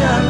setiap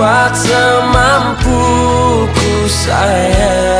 buat semampuku sayang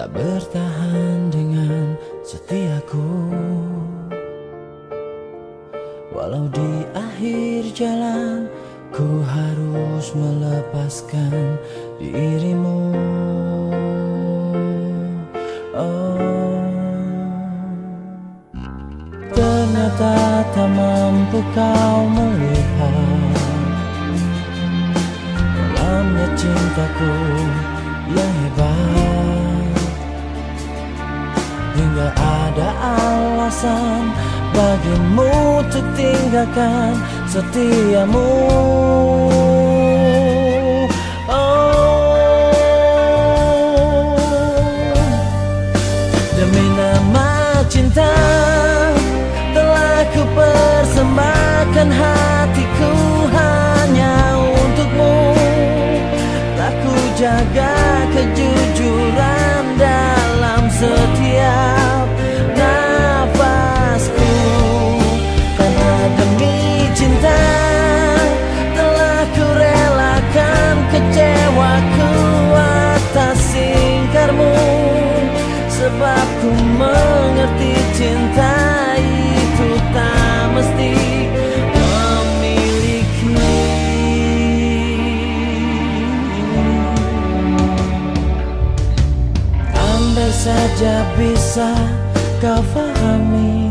Tak bertahan dengan setiaku. Walau di akhir jalan Ku harus melepaskan dirimu. Oh. Ternyata tak mampu kau melihat. Dalamnya cintaku yang hebat Hingga ada alasan bagimu untuk tinggalkan setiamu. Oh. Demi nama cinta Telah ku persembahkan hatiku hanya untukmu. Telah ku jaga saja bisa kau fahami.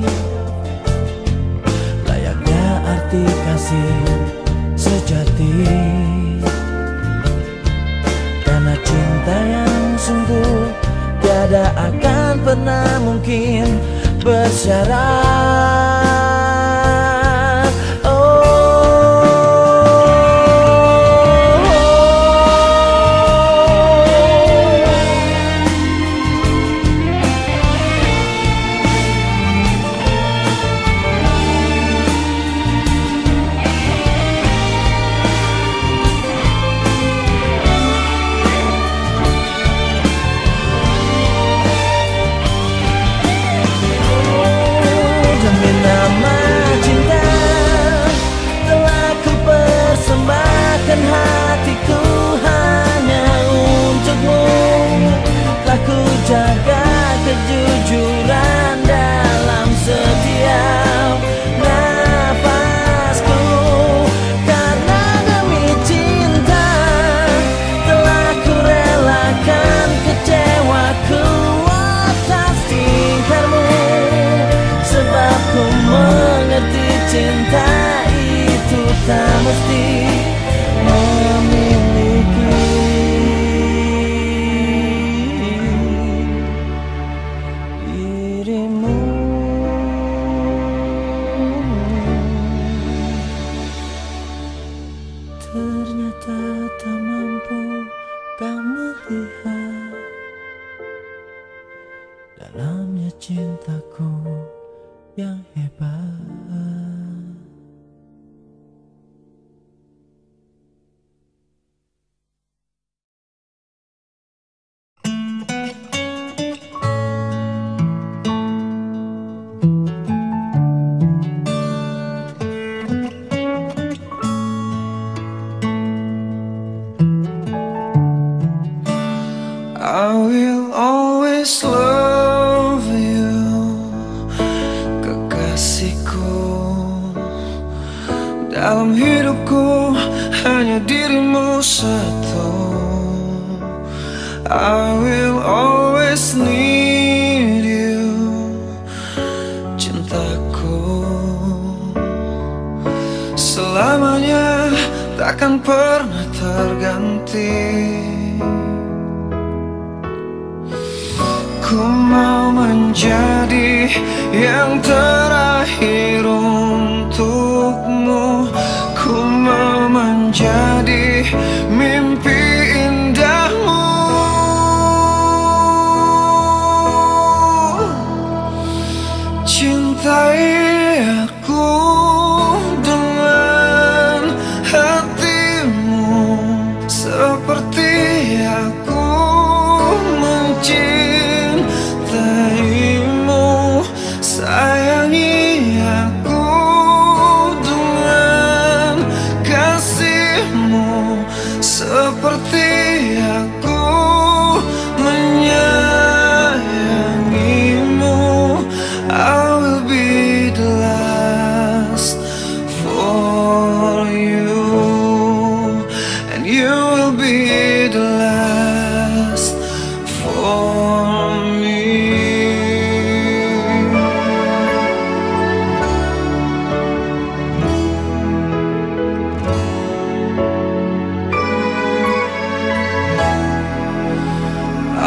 Layaknya arti kasih sejati. Karena cinta yang sungguh Tiada akan pernah mungkin bersyarat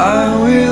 I will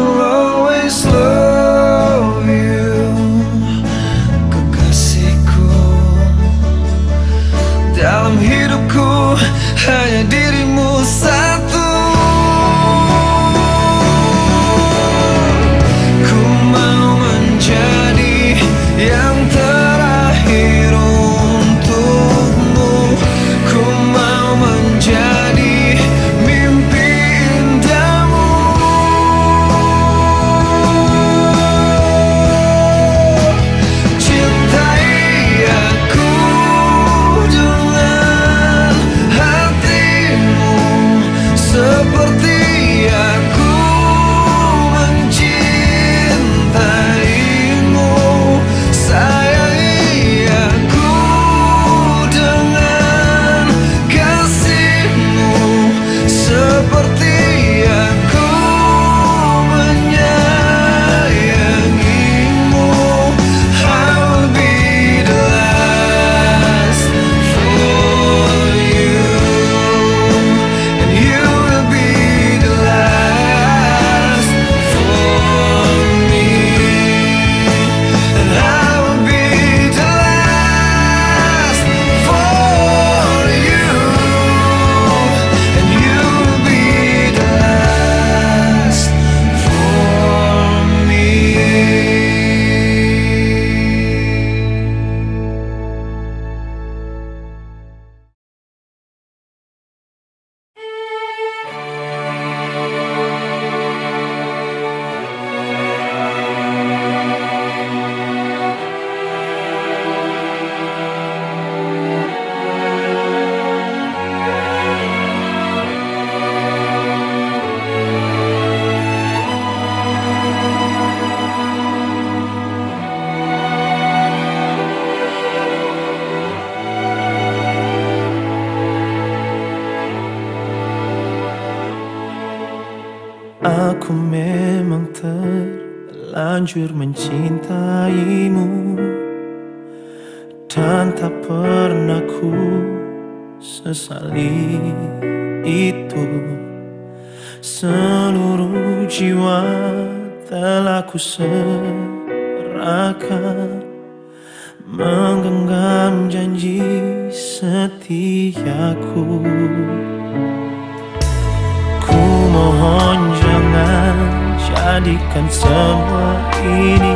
jadikan semua ini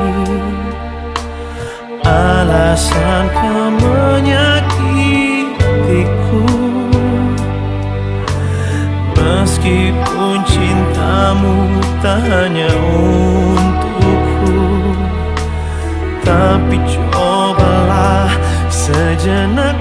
alasan kau menyakitiku. Meskipun cintamu tak hanya untukku tapi cobalah sejenak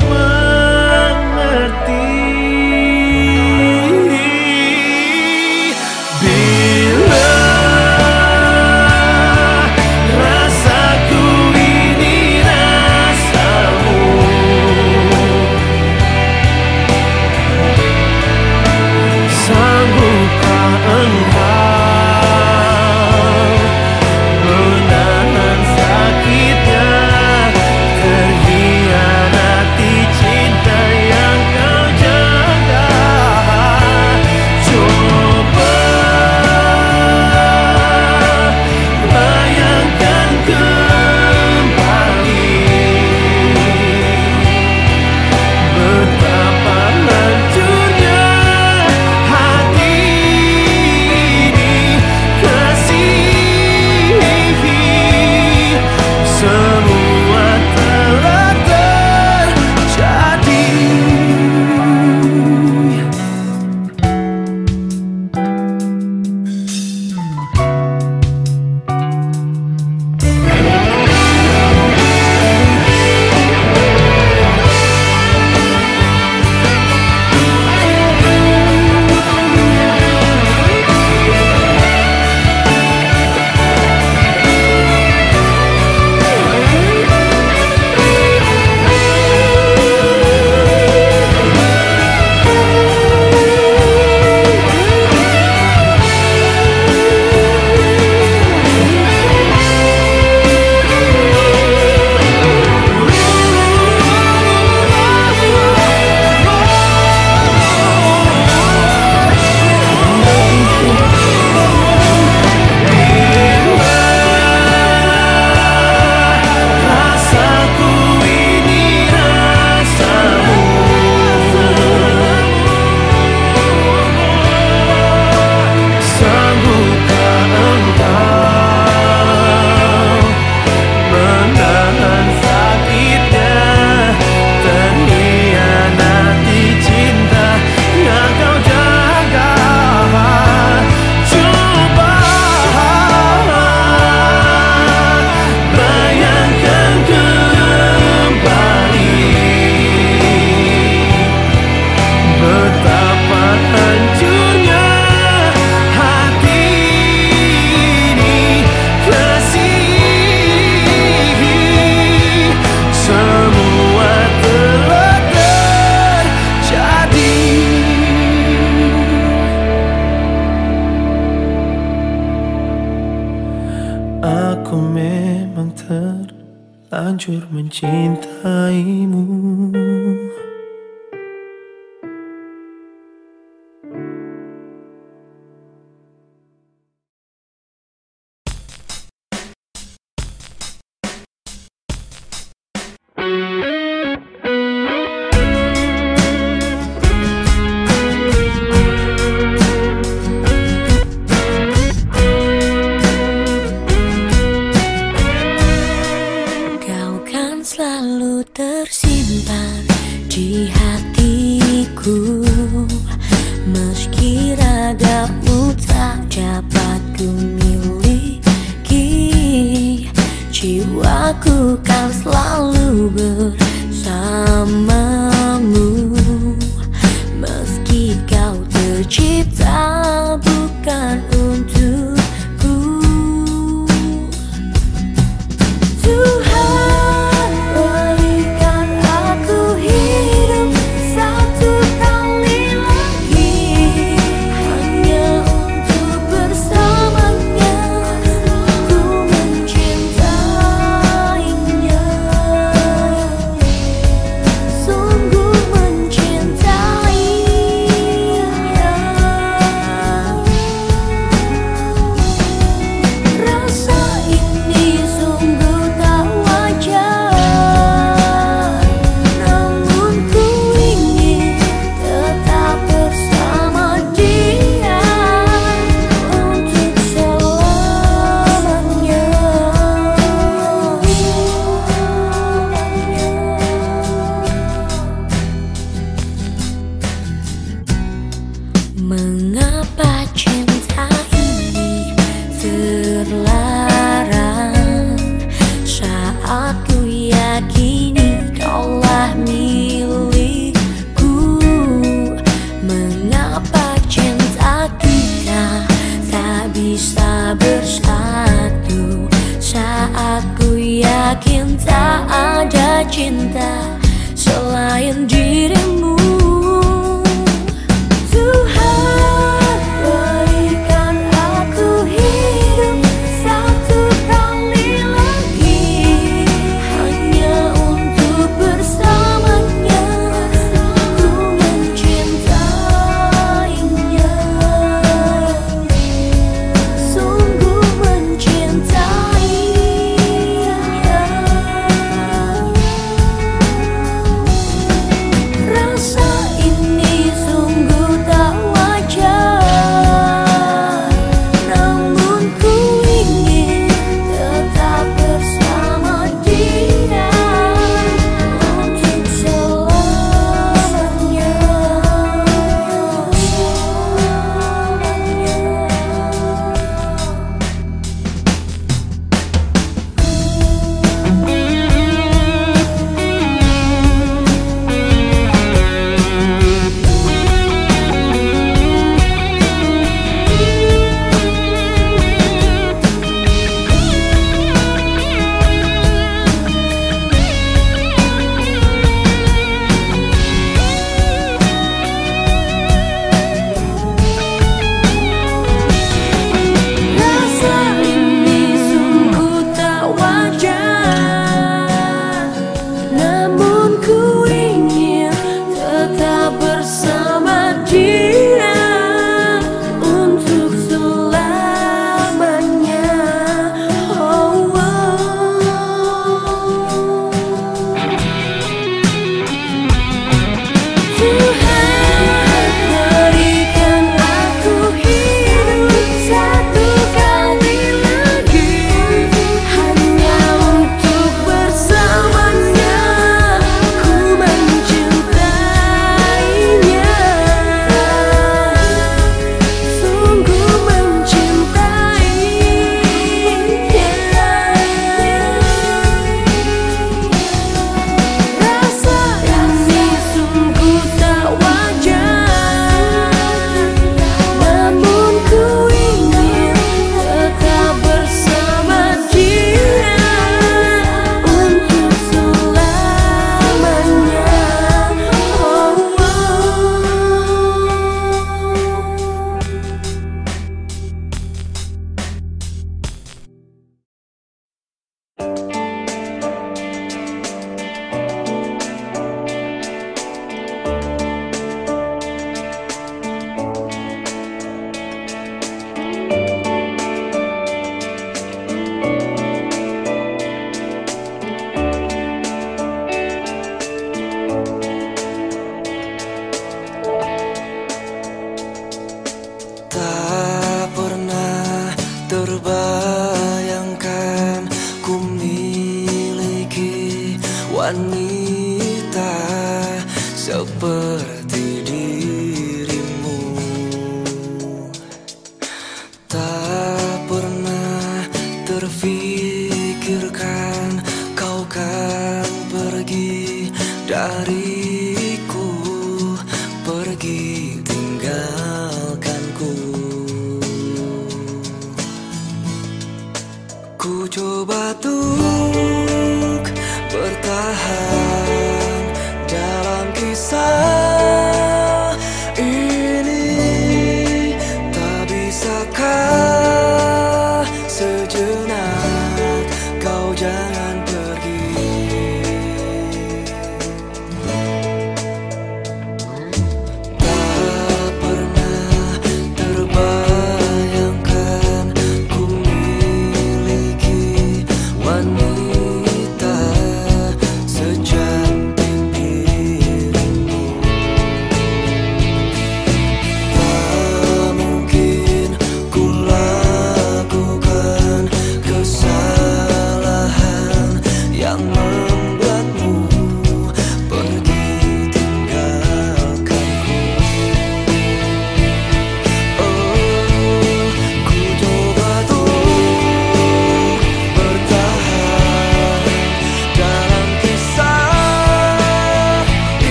cinta.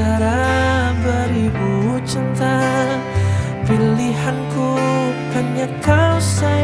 Antara beribu cinta. Pilihanku hanya kau sayang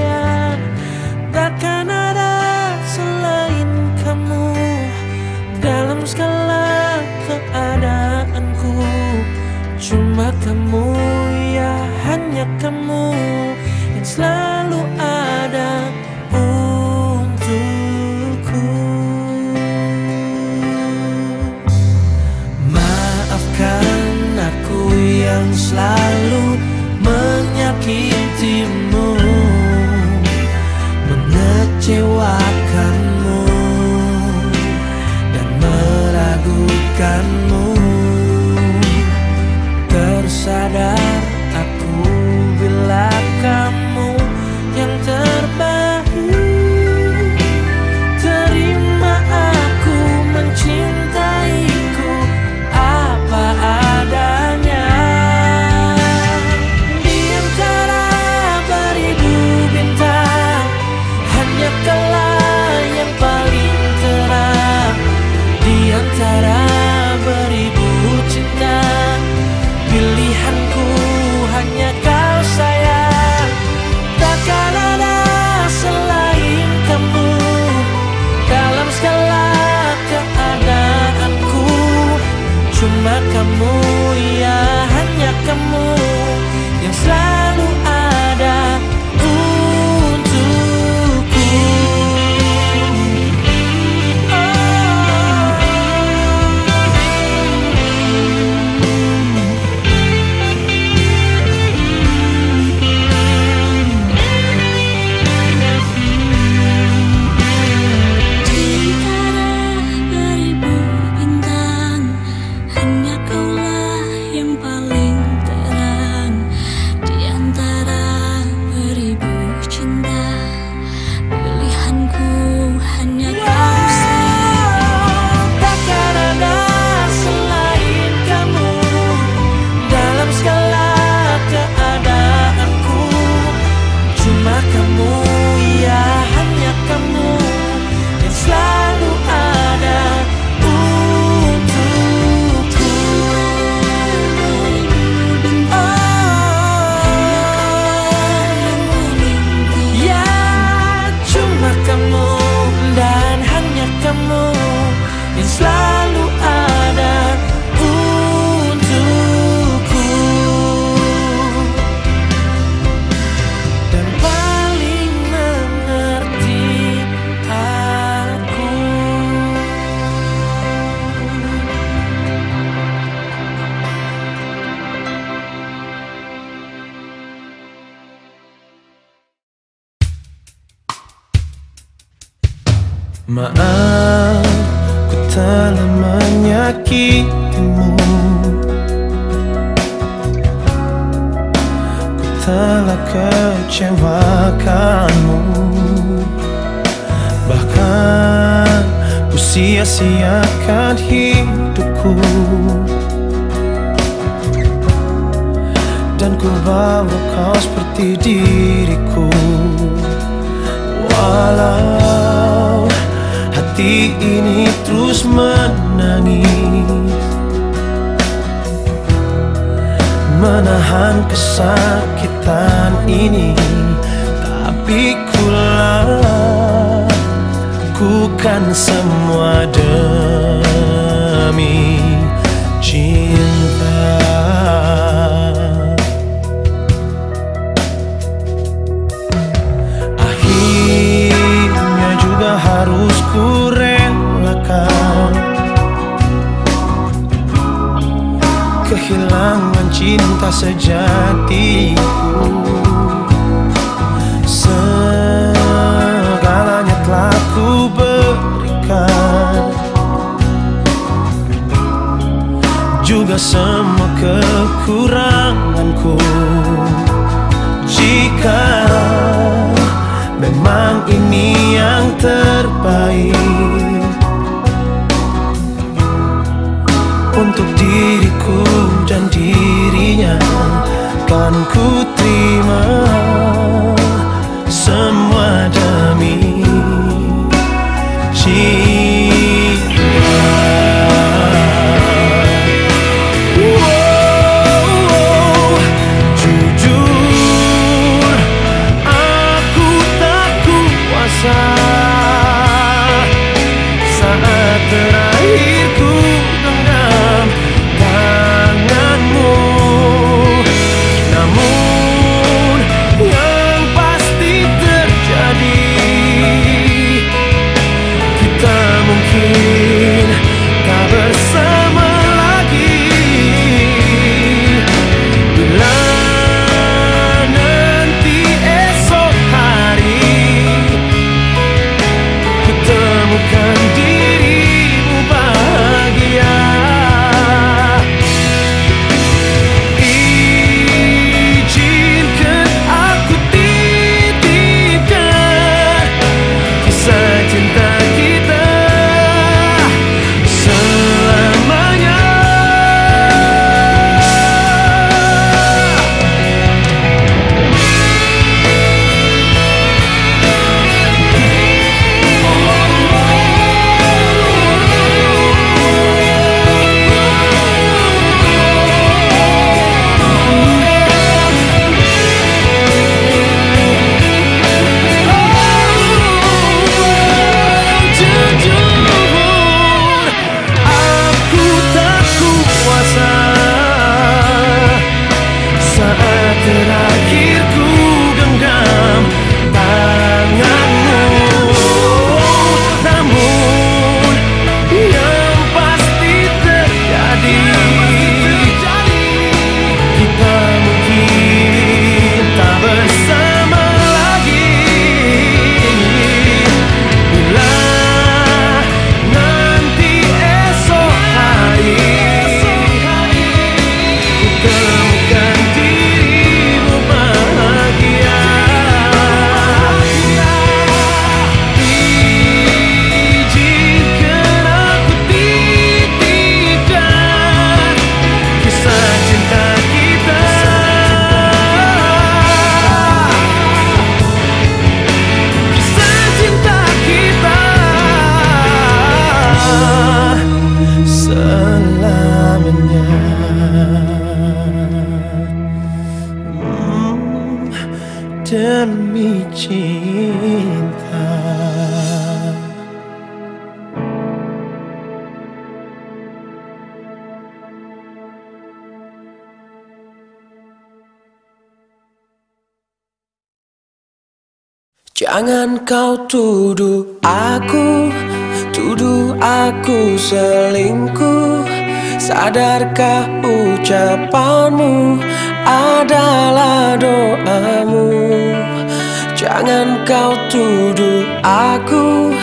kau tuduh aku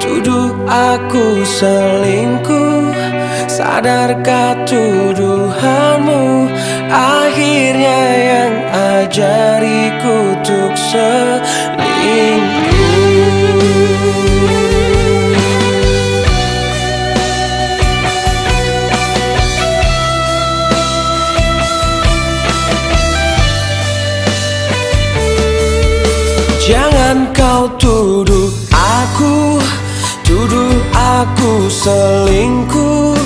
Tuduh aku selingkuh. Sadarkah tuduhanmu? Akhirnya yang ajariku untuk selingkuh. kau tuduh aku Tuduh aku selingkuh.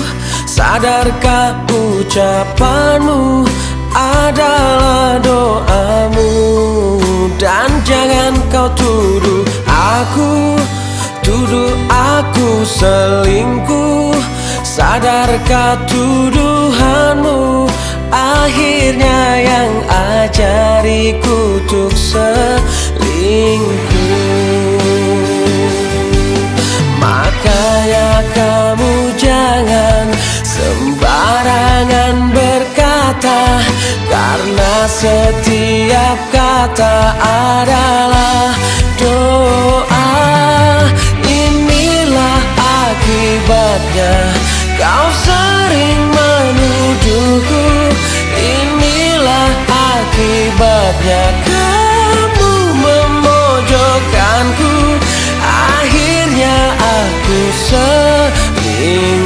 Sadarkah ucapanmu adalah doamu? Dan jangan kau tuduh aku Tuduh aku selingkuh. Sadarkah tuduhanmu Akhirnya yang ajariku untuk pentingku Makanya kamu jangan sembarangan berkata Karena setiap kata adalah doa. Inilah akibatnya kau sering menuduhku. Inilah akibatnya. 不舍，宁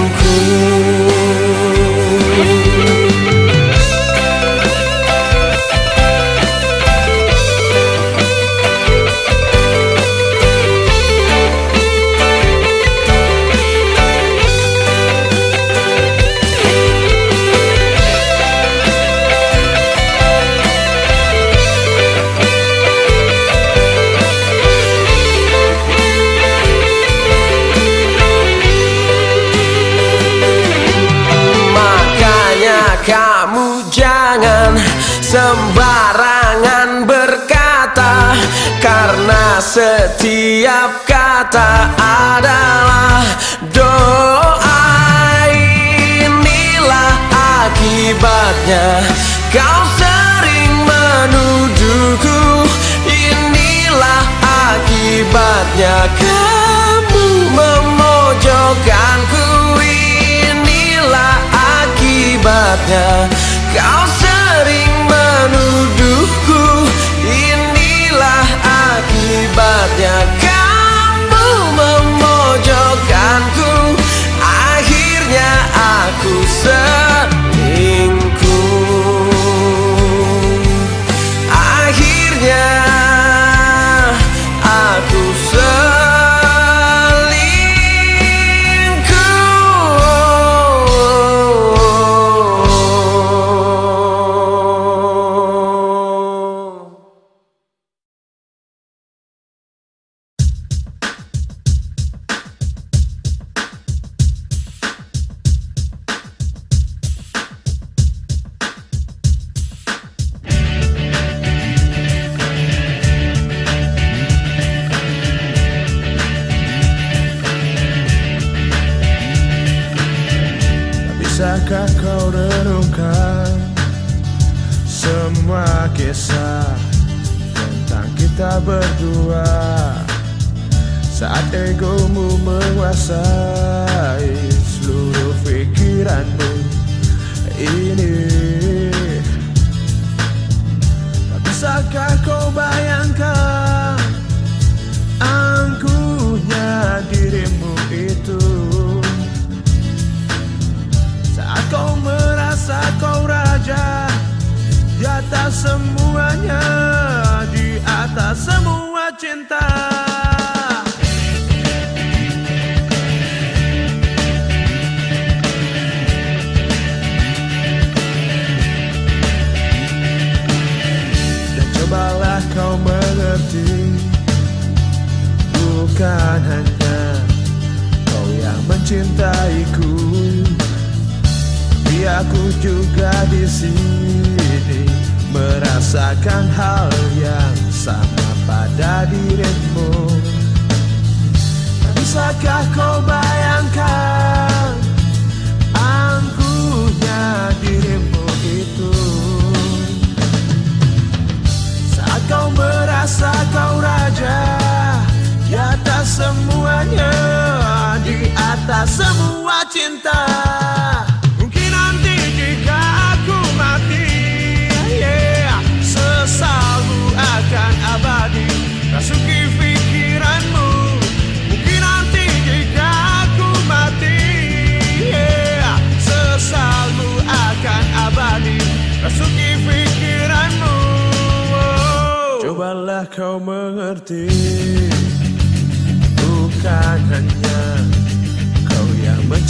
Setiap kata adalah doa. Inilah akibatnya.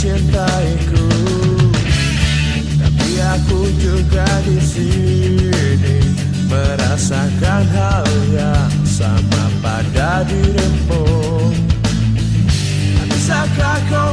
mencintaiku. Tapi aku juga di sini Merasakan hal yang sama pada dirimu. Bisakah kau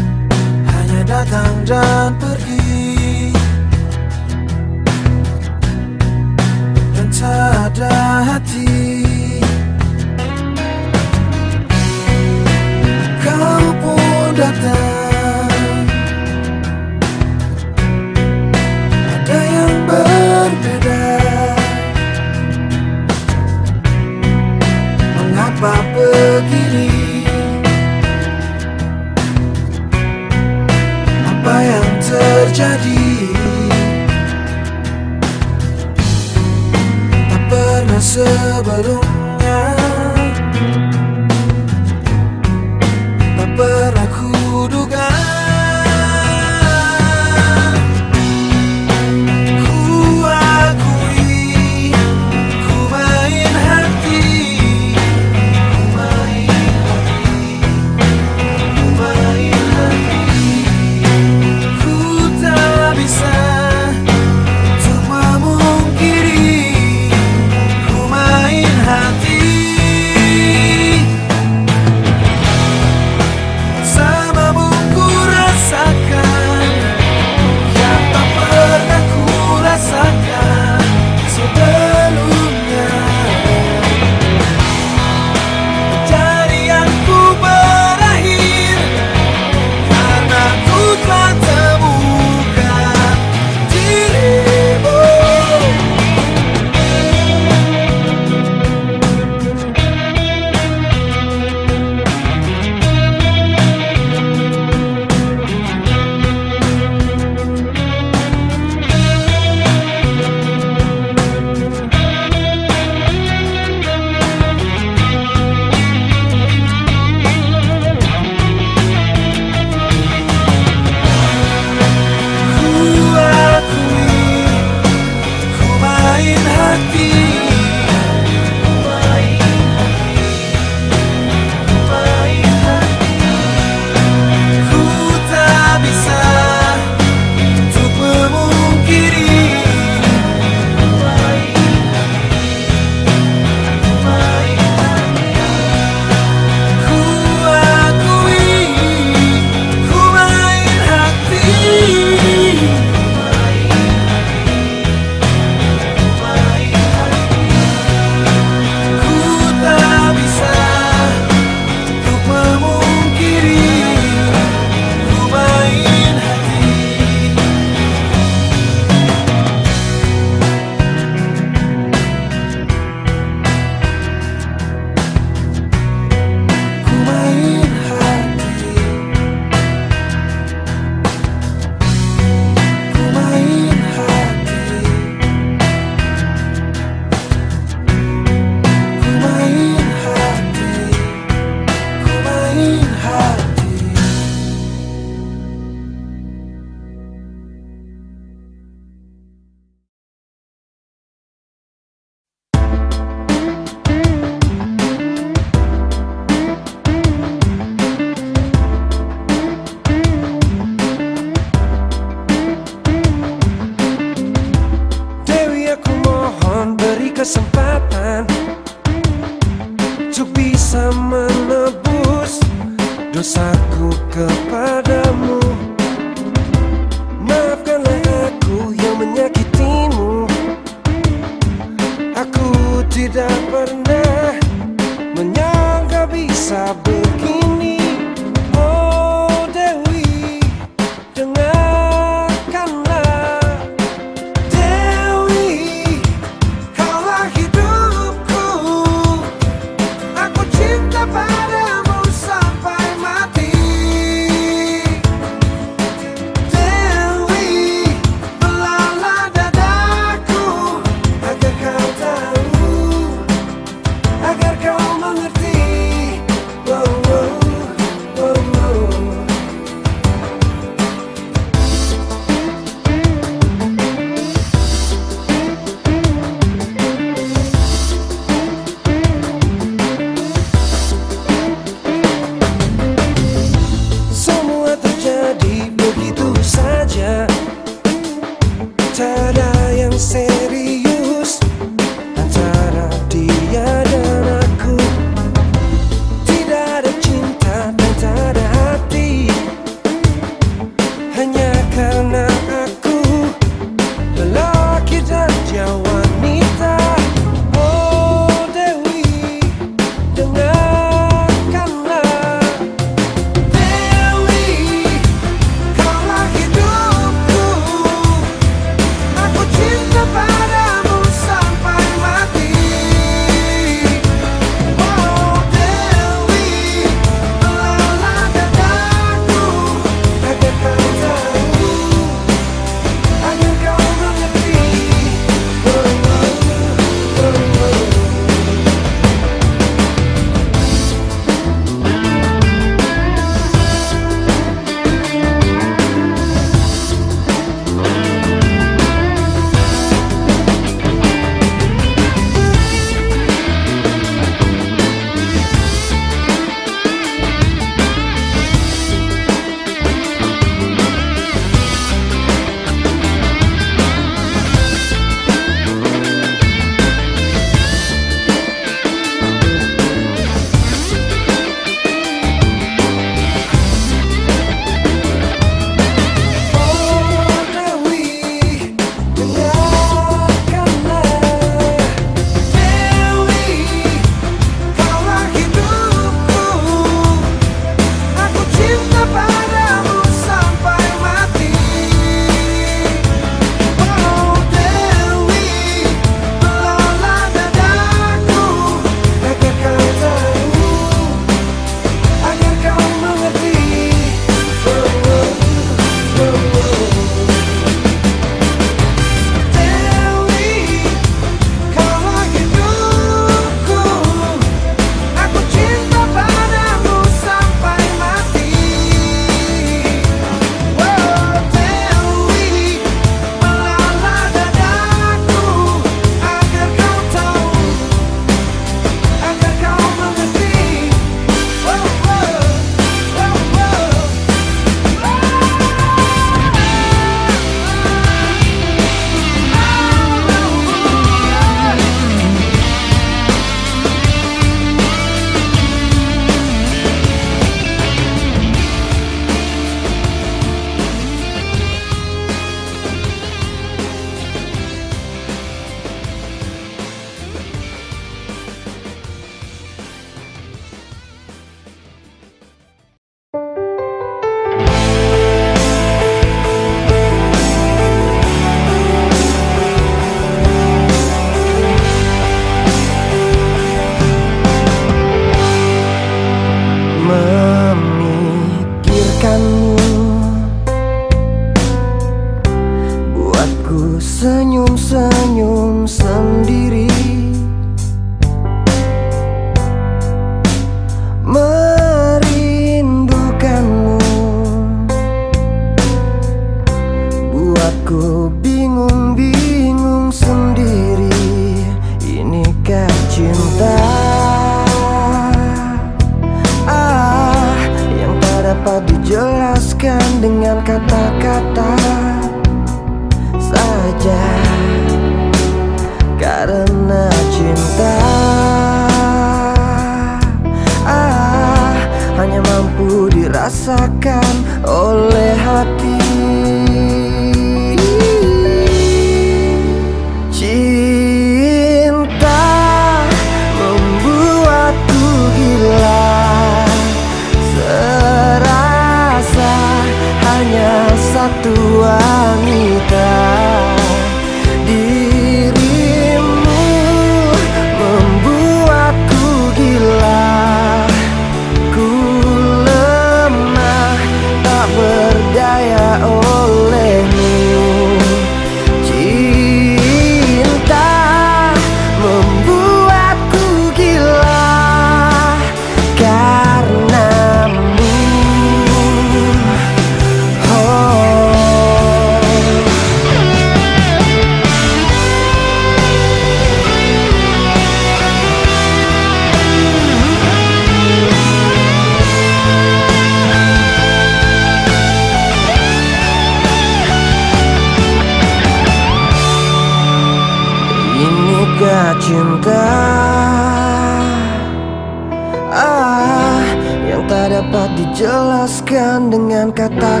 dengan kata-kata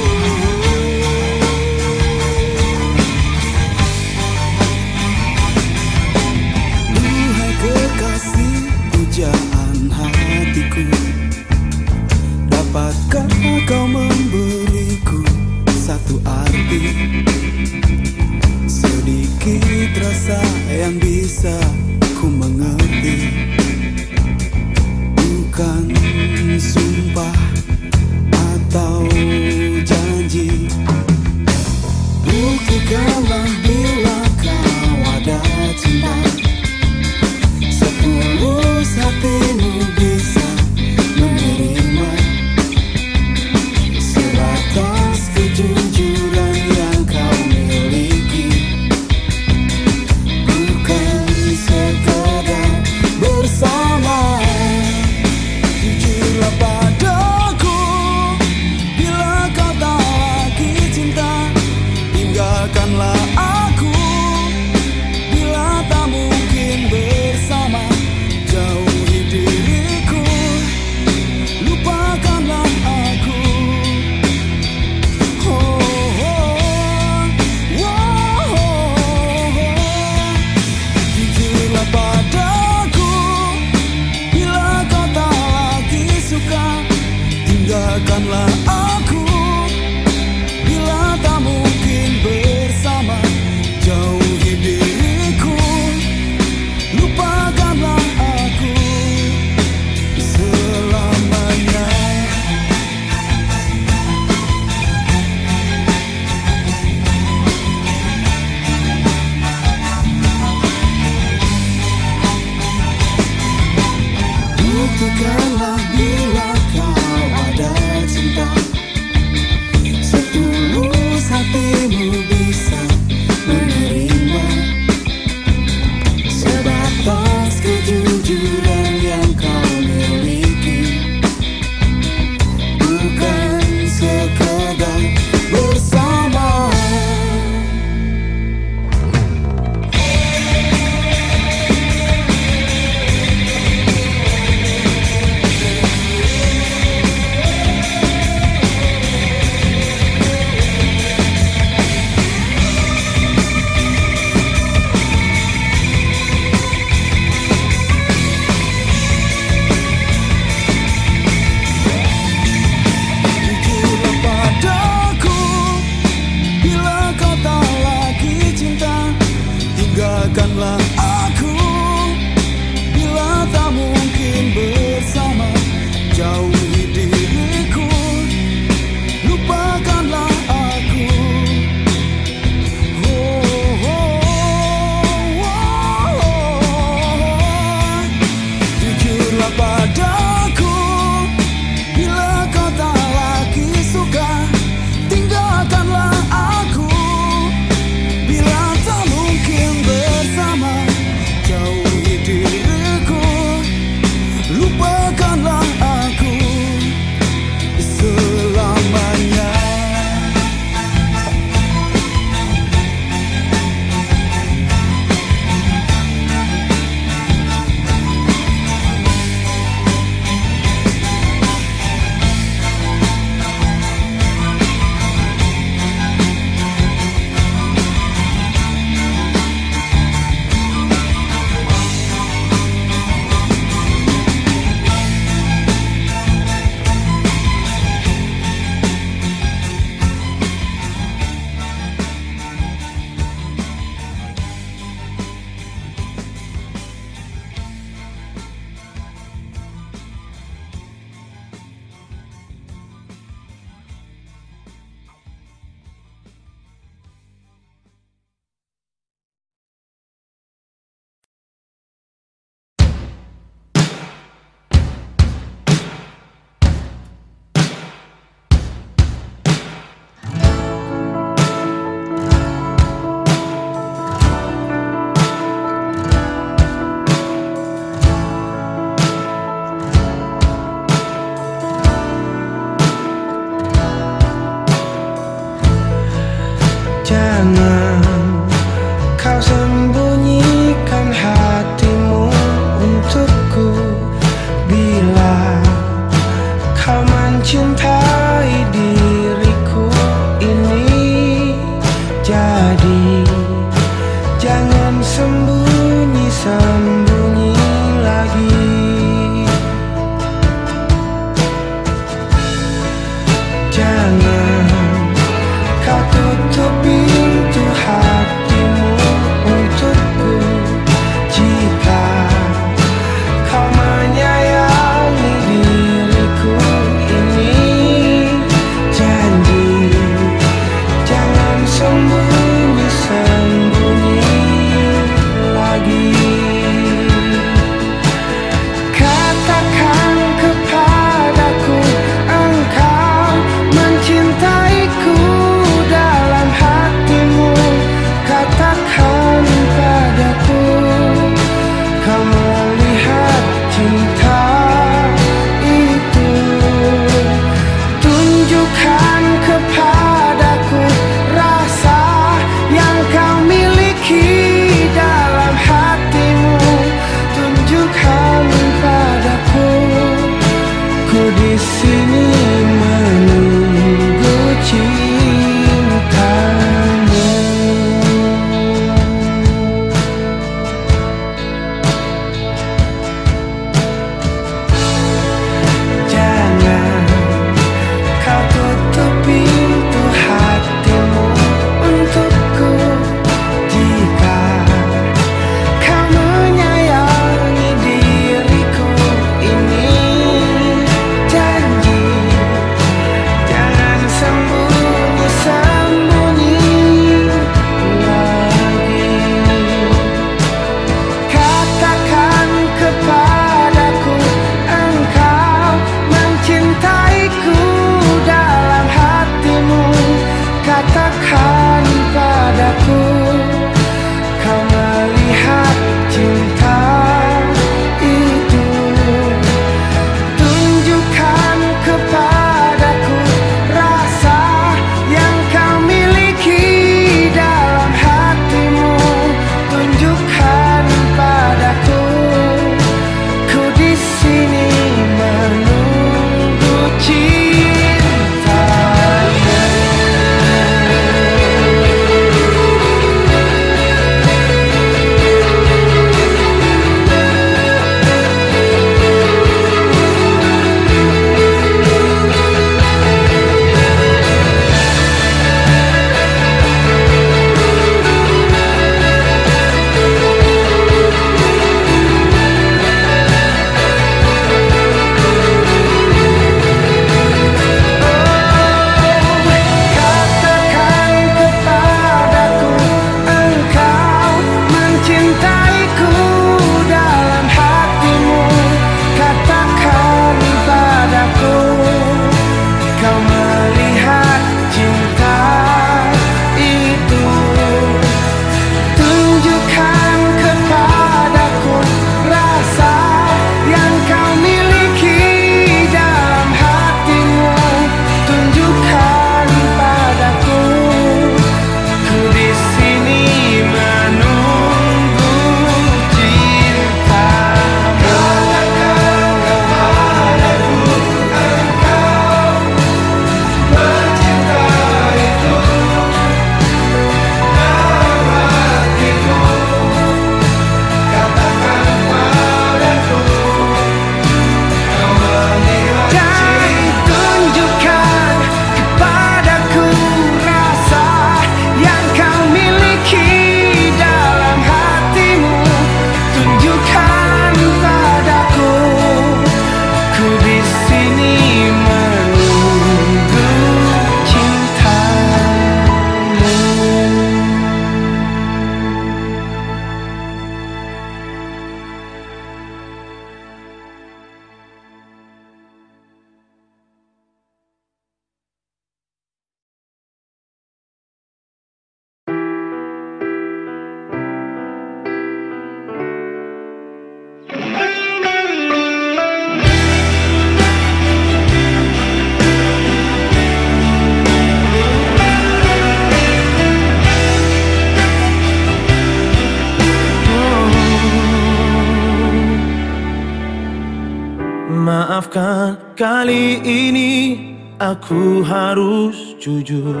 harus jujur.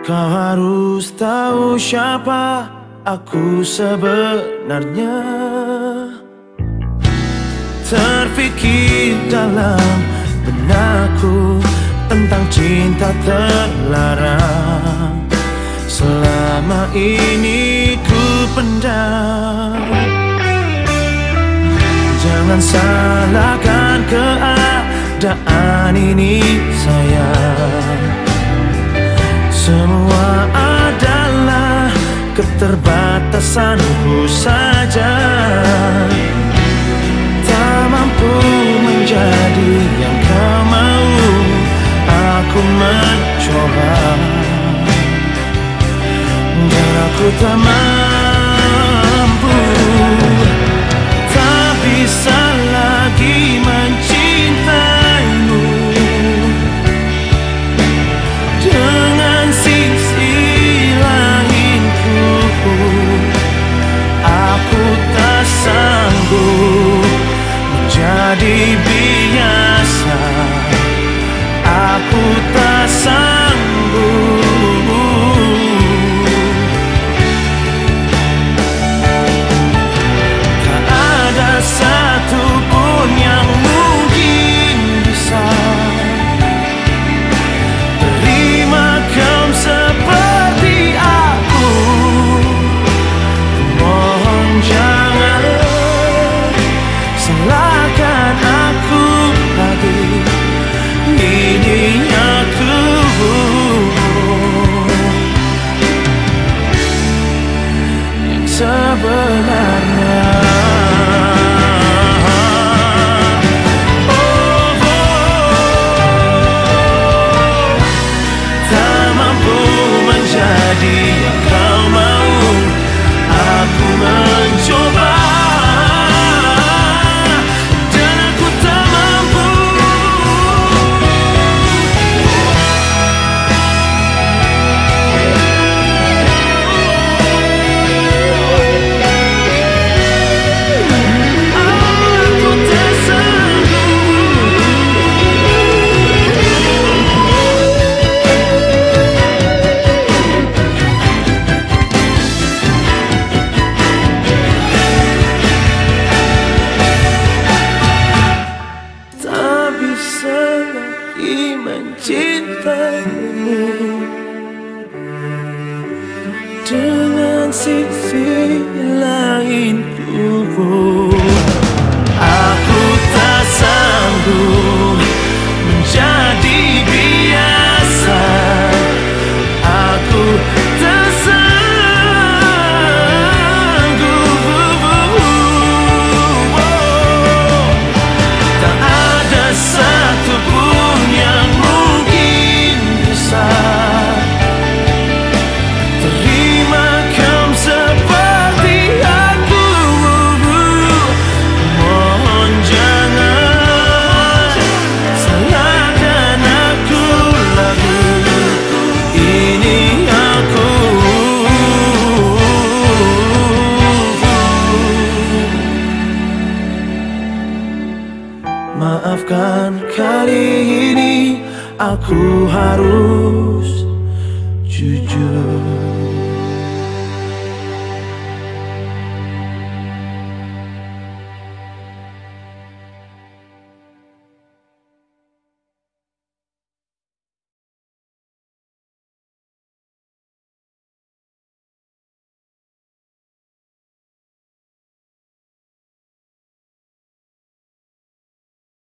Kau harus tahu siapa aku sebenarnya. Terfikir dalam benakku tentang cinta terlarang. Selama ini ku pendam. Jangan salahkan keadaan ini sayang. Semua adalah keterbatasanku saja. Tak mampu menjadi yang kau mau Aku mencoba. Dan aku tak mampu Tak bisa lagi mencintaimu menjadi